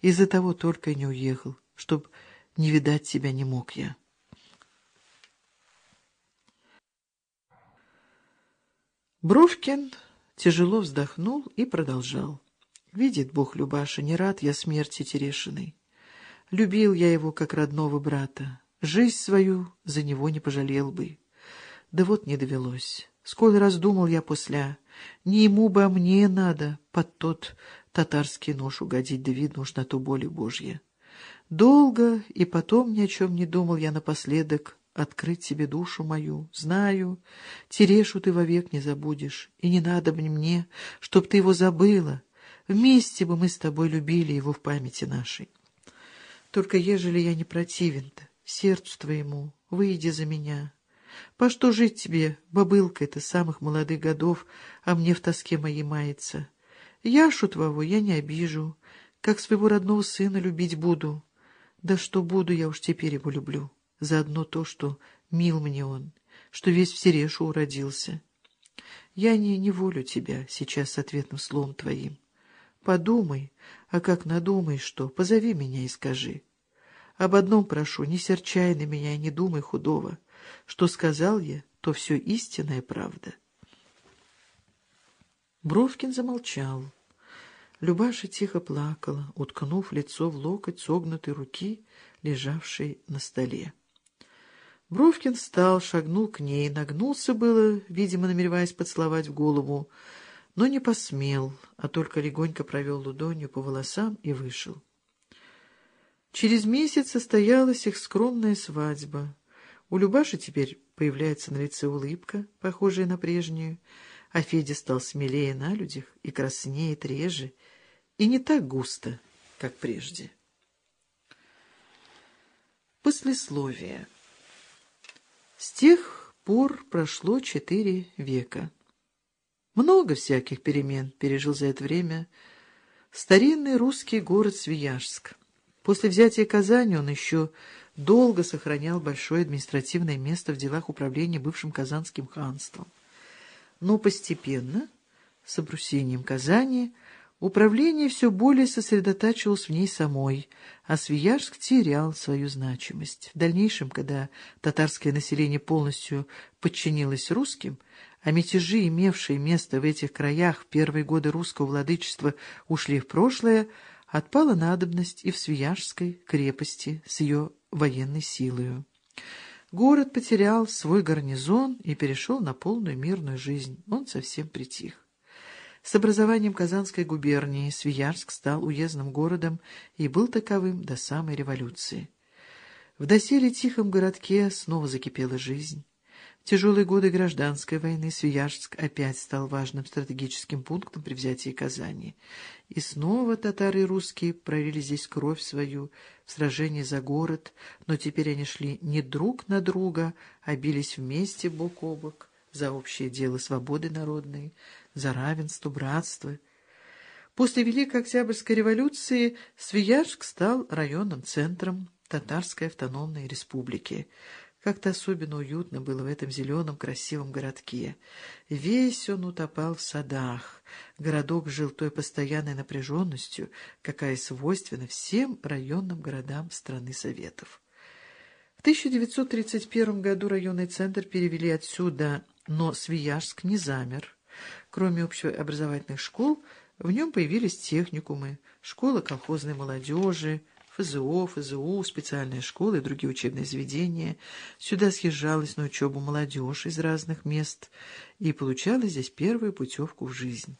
Из-за того только и не уехал, чтоб не видать тебя не мог я. Бровкин тяжело вздохнул и продолжал. Видит Бог, Любаша, не рад я смерти Терешиной. Любил я его, как родного брата. Жизнь свою за него не пожалел бы. Да вот не довелось. Сколь раз думал я после, не ему бы, а мне надо под тот татарский нож угодить, да видно уж на ту боли Божья. Долго и потом ни о чем не думал я напоследок открыть себе душу мою. Знаю, Терешу ты вовек не забудешь, и не надо мне, чтоб ты его забыла. Вместе бы мы с тобой любили его в памяти нашей. Только ежели я не противен-то, сердцу твоему, выйди за меня». По что жить тебе, бабылка это самых молодых годов, а мне в тоске моей мается? Яшу твоего я не обижу, как своего родного сына любить буду. Да что буду, я уж теперь его люблю. Заодно то, что мил мне он, что весь в серешу уродился. Я не неволю тебя сейчас с ответным словом твоим. Подумай, а как надумаешь что, позови меня и скажи. Об одном прошу, не серчай на меня и не думай худого. Что сказал я, то все истинная правда. Бровкин замолчал. Любаша тихо плакала, уткнув лицо в локоть согнутой руки, лежавшей на столе. Бровкин встал, шагнул к ней, нагнулся было, видимо, намереваясь поцеловать в голову, но не посмел, а только легонько провел ладонью по волосам и вышел. Через месяц состоялась их скромная свадьба. У Любаши теперь появляется на лице улыбка, похожая на прежнюю, а Федя стал смелее на людях и краснеет реже, и не так густо, как прежде. Послесловие С тех пор прошло четыре века. Много всяких перемен пережил за это время старинный русский город Свияжск. После взятия Казани он еще долго сохранял большое административное место в делах управления бывшим Казанским ханством. Но постепенно, с обрусением Казани, управление все более сосредотачивалось в ней самой, а Свияжск терял свою значимость. В дальнейшем, когда татарское население полностью подчинилось русским, а мятежи, имевшие место в этих краях в первые годы русского владычества, ушли в прошлое, отпала надобность и в Свияжской крепости с ее военной силою. Город потерял свой гарнизон и перешел на полную мирную жизнь. Он совсем притих. С образованием Казанской губернии Свияжск стал уездным городом и был таковым до самой революции. В доселе тихом городке снова закипела жизнь тяжелые годы гражданской войны Свияжск опять стал важным стратегическим пунктом при взятии Казани. И снова татары и русские пролили здесь кровь свою в сражении за город, но теперь они шли не друг на друга, а бились вместе бок о бок за общее дело свободы народной, за равенство, братство. После Великой Октябрьской революции Свияжск стал районным центром Татарской автономной республики. Как-то особенно уютно было в этом зеленом красивом городке. Весь он утопал в садах. Городок жил той постоянной напряженностью, какая свойственна всем районным городам страны Советов. В 1931 году районный центр перевели отсюда, но Свияжск не замер. Кроме общеобразовательных школ, в нем появились техникумы, школа колхозной молодежи, ФЗО, ФЗУ, специальные школы и другие учебные заведения. Сюда съезжалась на учебу молодежь из разных мест и получала здесь первую путевку в жизнь.